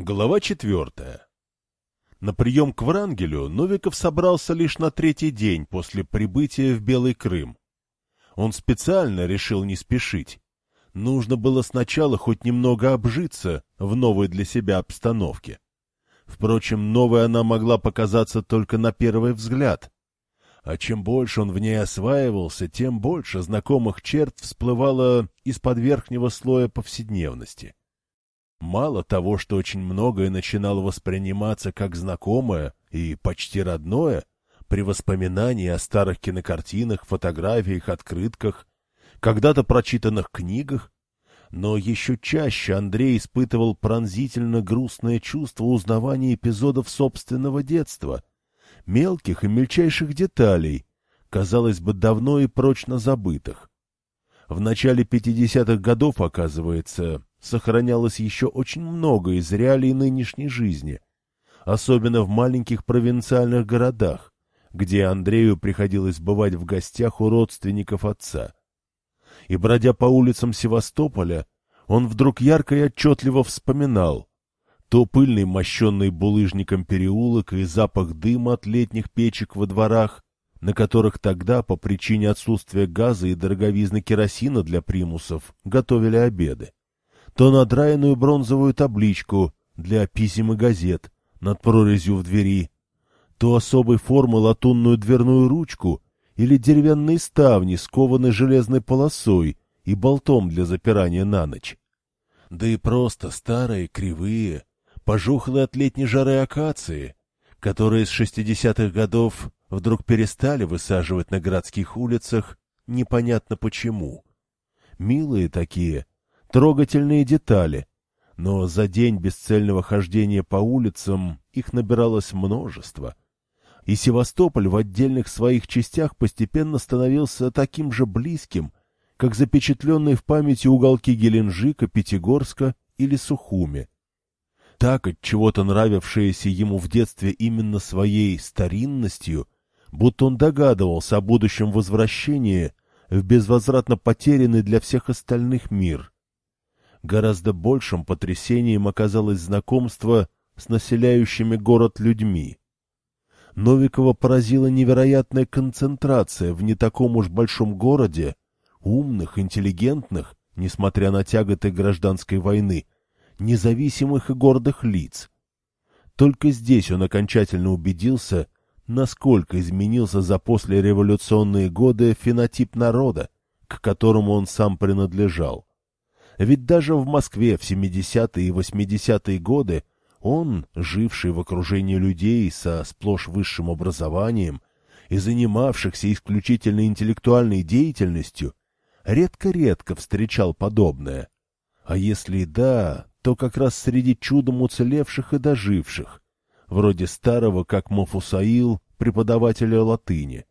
Глава четвертая. На прием к Врангелю Новиков собрался лишь на третий день после прибытия в Белый Крым. Он специально решил не спешить. Нужно было сначала хоть немного обжиться в новой для себя обстановке. Впрочем, новой она могла показаться только на первый взгляд. А чем больше он в ней осваивался, тем больше знакомых черт всплывало из-под верхнего слоя повседневности. Мало того, что очень многое начинало восприниматься как знакомое и почти родное, при воспоминании о старых кинокартинах, фотографиях, открытках, когда-то прочитанных книгах, но еще чаще Андрей испытывал пронзительно грустное чувство узнавания эпизодов собственного детства, мелких и мельчайших деталей, казалось бы, давно и прочно забытых. В начале 50-х годов, оказывается, сохранялось еще очень много из реалий нынешней жизни, особенно в маленьких провинциальных городах, где Андрею приходилось бывать в гостях у родственников отца. И, бродя по улицам Севастополя, он вдруг ярко и отчетливо вспоминал то пыльный мощенный булыжником переулок и запах дыма от летних печек во дворах, на которых тогда, по причине отсутствия газа и дороговизны керосина для примусов, готовили обеды то надраенную бронзовую табличку для писем и газет над прорезью в двери, то особой формы латунную дверную ручку или деревянные ставни, скованные железной полосой и болтом для запирания на ночь. Да и просто старые, кривые, пожухлые от летней жары акации, которые с шестидесятых годов вдруг перестали высаживать на городских улицах, непонятно почему. Милые такие, трогательные детали, но за день бесцельного хождения по улицам их набиралось множество. И Севастополь в отдельных своих частях постепенно становился таким же близким, как запечатленные в памяти уголки Геленджика, Пятигорска или Сухуми. Так от чего-то нравившееся ему в детстве именно своей старинностью, будто он догадывался о будущем возвращении в безвозвратно потерянный для всех остальных мир — Гораздо большим потрясением оказалось знакомство с населяющими город людьми. Новикова поразила невероятная концентрация в не таком уж большом городе умных, интеллигентных, несмотря на тяготы гражданской войны, независимых и гордых лиц. Только здесь он окончательно убедился, насколько изменился за послереволюционные годы фенотип народа, к которому он сам принадлежал. Ведь даже в Москве в 70-е и 80-е годы он, живший в окружении людей со сплошь высшим образованием и занимавшихся исключительно интеллектуальной деятельностью, редко-редко встречал подобное. А если да, то как раз среди чудом уцелевших и доживших, вроде старого, как Мафусаил, преподавателя латыни.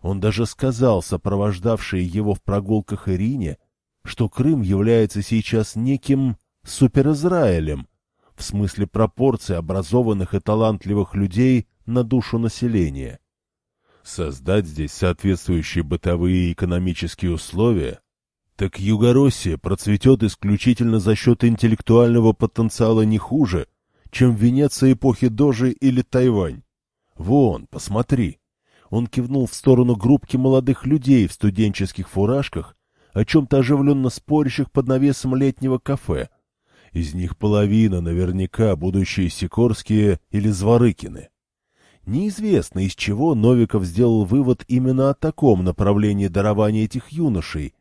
Он даже сказал сопровождавшей его в прогулках Ирине, что Крым является сейчас неким суперизраилем, в смысле пропорции образованных и талантливых людей на душу населения. Создать здесь соответствующие бытовые и экономические условия, так Югороссия процветет исключительно за счет интеллектуального потенциала не хуже, чем Венеция эпохи Дожи или Тайвань. Вон, посмотри. Он кивнул в сторону группки молодых людей в студенческих фуражках о чем-то оживленно спорящих под навесом летнего кафе. Из них половина наверняка будущие Сикорские или Зворыкины. Неизвестно, из чего Новиков сделал вывод именно о таком направлении дарования этих юношей,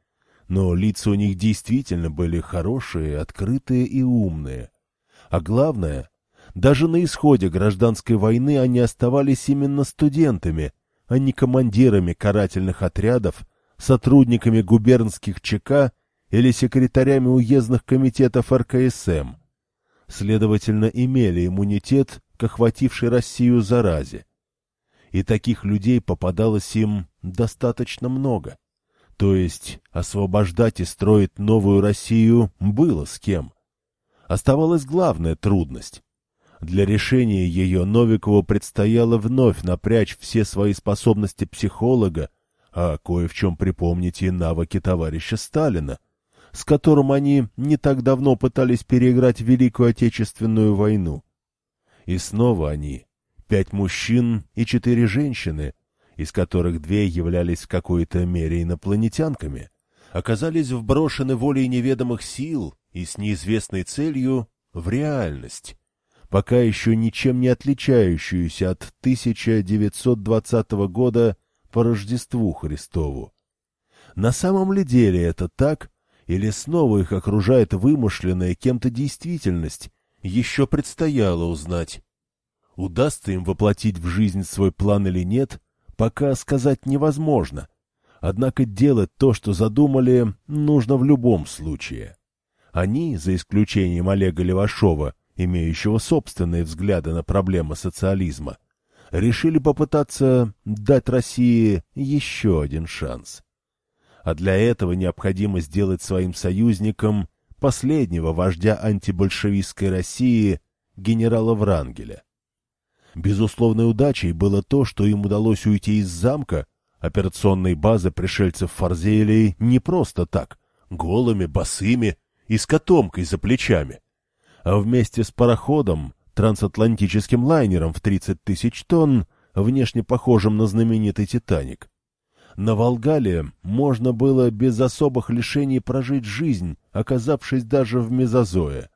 но лица у них действительно были хорошие, открытые и умные. А главное, даже на исходе гражданской войны они оставались именно студентами, а не командирами карательных отрядов сотрудниками губернских ЧК или секретарями уездных комитетов РКСМ. Следовательно, имели иммунитет к охватившей Россию заразе. И таких людей попадалось им достаточно много. То есть освобождать и строить новую Россию было с кем. Оставалась главная трудность. Для решения ее Новикову предстояло вновь напрячь все свои способности психолога, а кое в чем припомните навыки товарища Сталина, с которым они не так давно пытались переиграть Великую Отечественную войну. И снова они, пять мужчин и четыре женщины, из которых две являлись в какой-то мере инопланетянками, оказались вброшены волей неведомых сил и с неизвестной целью в реальность, пока еще ничем не отличающуюся от 1920 года по Рождеству Христову. На самом ли деле это так, или снова их окружает вымышленная кем-то действительность, еще предстояло узнать. Удастся им воплотить в жизнь свой план или нет, пока сказать невозможно. Однако делать то, что задумали, нужно в любом случае. Они, за исключением Олега Левашова, имеющего собственные взгляды на проблемы социализма, решили попытаться дать России еще один шанс. А для этого необходимо сделать своим союзником последнего вождя антибольшевистской России генерала Врангеля. Безусловной удачей было то, что им удалось уйти из замка, операционной базы пришельцев Фарзелии не просто так, голыми, босыми и с котомкой за плечами, а вместе с пароходом, трансатлантическим лайнером в 30 тысяч тонн, внешне похожим на знаменитый «Титаник». На Волгале можно было без особых лишений прожить жизнь, оказавшись даже в мезозое.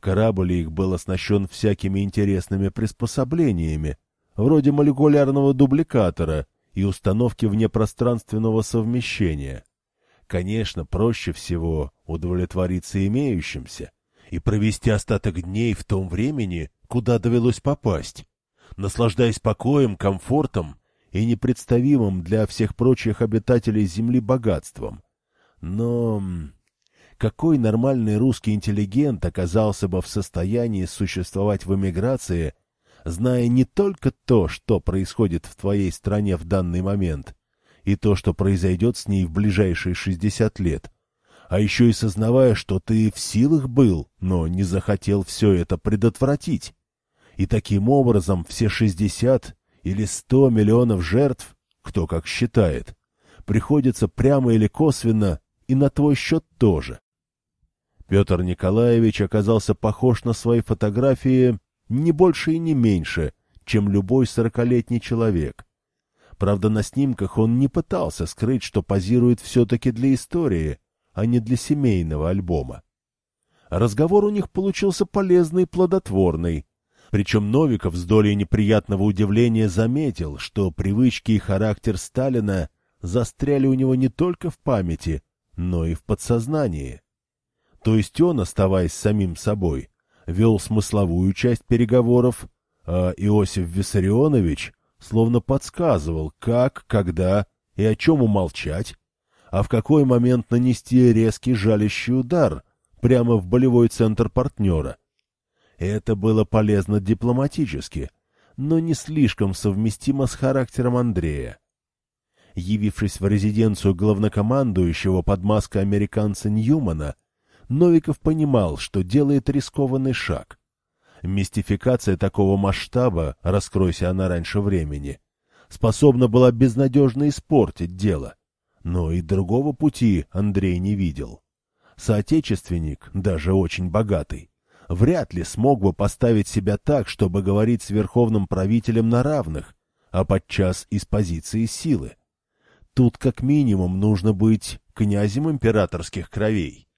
Корабль их был оснащен всякими интересными приспособлениями, вроде молекулярного дубликатора и установки внепространственного совмещения. Конечно, проще всего удовлетвориться имеющимся и провести остаток дней в том времени, куда довелось попасть, наслаждаясь покоем, комфортом и непредставимым для всех прочих обитателей Земли богатством. Но какой нормальный русский интеллигент оказался бы в состоянии существовать в эмиграции, зная не только то, что происходит в твоей стране в данный момент, и то, что произойдет с ней в ближайшие 60 лет, а еще и сознавая, что ты в силах был, но не захотел все это предотвратить. И таким образом все 60 или 100 миллионов жертв, кто как считает, приходится прямо или косвенно и на твой счет тоже. Петр Николаевич оказался похож на свои фотографии не больше и не меньше, чем любой сорокалетний человек. Правда, на снимках он не пытался скрыть, что позирует все-таки для истории, а не для семейного альбома. Разговор у них получился полезный и плодотворный. Причем Новиков с долей неприятного удивления заметил, что привычки и характер Сталина застряли у него не только в памяти, но и в подсознании. То есть он, оставаясь самим собой, вел смысловую часть переговоров, а Иосиф Виссарионович словно подсказывал, как, когда и о чем умолчать, а в какой момент нанести резкий жалящий удар прямо в болевой центр партнера. Это было полезно дипломатически, но не слишком совместимо с характером Андрея. Явившись в резиденцию главнокомандующего под маской американца Ньюмана, Новиков понимал, что делает рискованный шаг. Мистификация такого масштаба, раскройся она раньше времени, способна была безнадежно испортить дело. Но и другого пути Андрей не видел. Соотечественник, даже очень богатый, вряд ли смог бы поставить себя так, чтобы говорить с верховным правителем на равных, а подчас из позиции силы. Тут как минимум нужно быть князем императорских кровей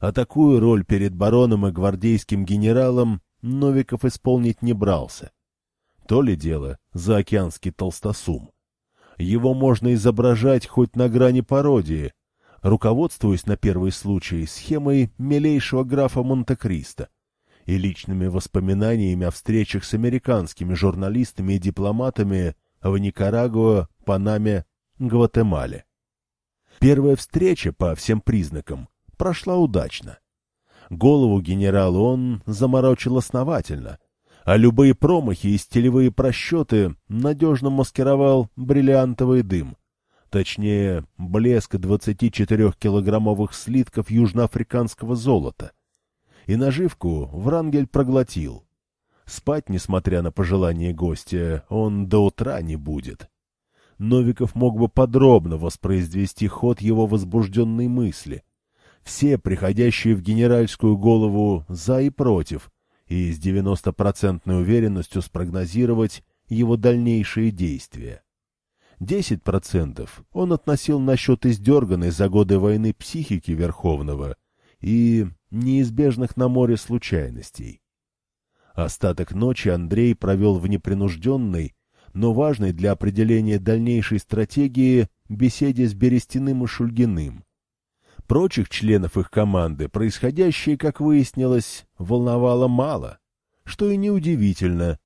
а такую роль перед бароном и гвардейским генералом Новиков исполнить не брался. То ли дело заокеанский толстосум. Его можно изображать хоть на грани пародии, руководствуясь на первый случай схемой милейшего графа Монте-Кристо и личными воспоминаниями о встречах с американскими журналистами и дипломатами в Никарагуа, Панаме, Гватемале. Первая встреча, по всем признакам, прошла удачно. Голову генералу он заморочил основательно, а любые промахи и стилевые просчеты надежно маскировал бриллиантовый дым. Точнее, блеск 24-килограммовых слитков южноафриканского золота. И наживку Врангель проглотил. Спать, несмотря на пожелание гостя, он до утра не будет. Новиков мог бы подробно воспроизвести ход его возбужденной мысли — все приходящие в генеральскую голову «за» и «против», и с 90% уверенностью спрогнозировать его дальнейшие действия. 10% он относил на счет издерганной за годы войны психики Верховного и неизбежных на море случайностей. Остаток ночи Андрей провел в непринужденной, но важной для определения дальнейшей стратегии беседе с Берестяным и Шульгиным. Прочих членов их команды происходящее, как выяснилось, волновало мало, что и неудивительно.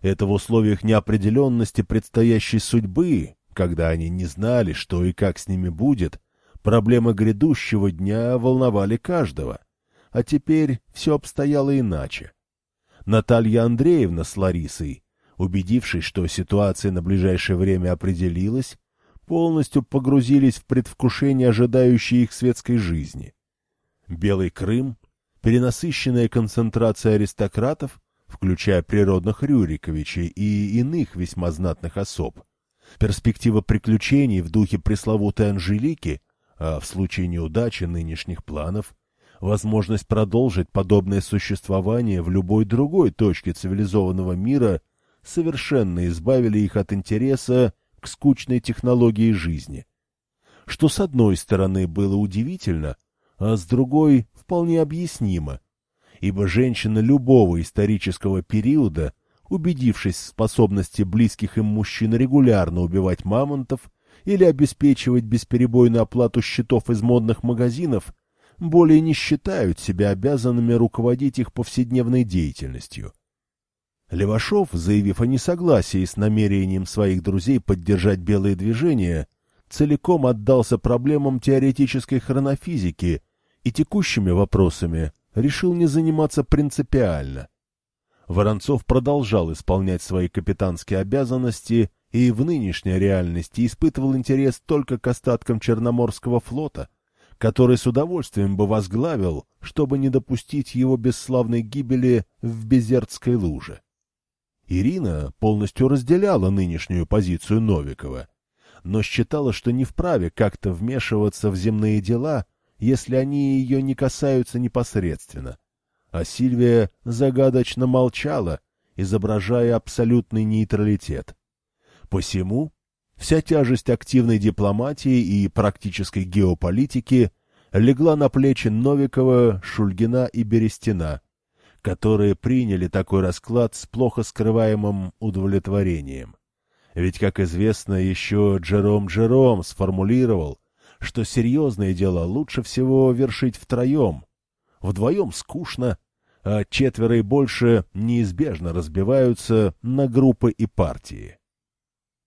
Это в условиях неопределенности предстоящей судьбы, когда они не знали, что и как с ними будет, проблемы грядущего дня волновали каждого. А теперь все обстояло иначе. Наталья Андреевна с Ларисой, убедившись, что ситуация на ближайшее время определилась, полностью погрузились в предвкушение ожидающей их светской жизни. Белый Крым, перенасыщенная концентрация аристократов, включая природных Рюриковичей и иных весьма знатных особ, перспектива приключений в духе пресловутой Анжелики, а в случае неудачи нынешних планов возможность продолжить подобное существование в любой другой точке цивилизованного мира совершенно избавили их от интереса к скучной технологии жизни. Что с одной стороны было удивительно, а с другой вполне объяснимо, ибо женщина любого исторического периода, убедившись в способности близких им мужчин регулярно убивать мамонтов или обеспечивать бесперебойную оплату счетов из модных магазинов, более не считают себя обязанными руководить их повседневной деятельностью. Левашов, заявив о несогласии с намерением своих друзей поддержать белые движения, целиком отдался проблемам теоретической хронофизики и текущими вопросами решил не заниматься принципиально. Воронцов продолжал исполнять свои капитанские обязанности и в нынешней реальности испытывал интерес только к остаткам Черноморского флота — который с удовольствием бы возглавил, чтобы не допустить его бесславной гибели в Безертской луже. Ирина полностью разделяла нынешнюю позицию Новикова, но считала, что не вправе как-то вмешиваться в земные дела, если они ее не касаются непосредственно. А Сильвия загадочно молчала, изображая абсолютный нейтралитет. Посему Вся тяжесть активной дипломатии и практической геополитики легла на плечи Новикова, Шульгина и Берестина, которые приняли такой расклад с плохо скрываемым удовлетворением. Ведь, как известно, еще Джером Джером сформулировал, что серьезные дела лучше всего вершить втроем. Вдвоем скучно, а четверо и больше неизбежно разбиваются на группы и партии.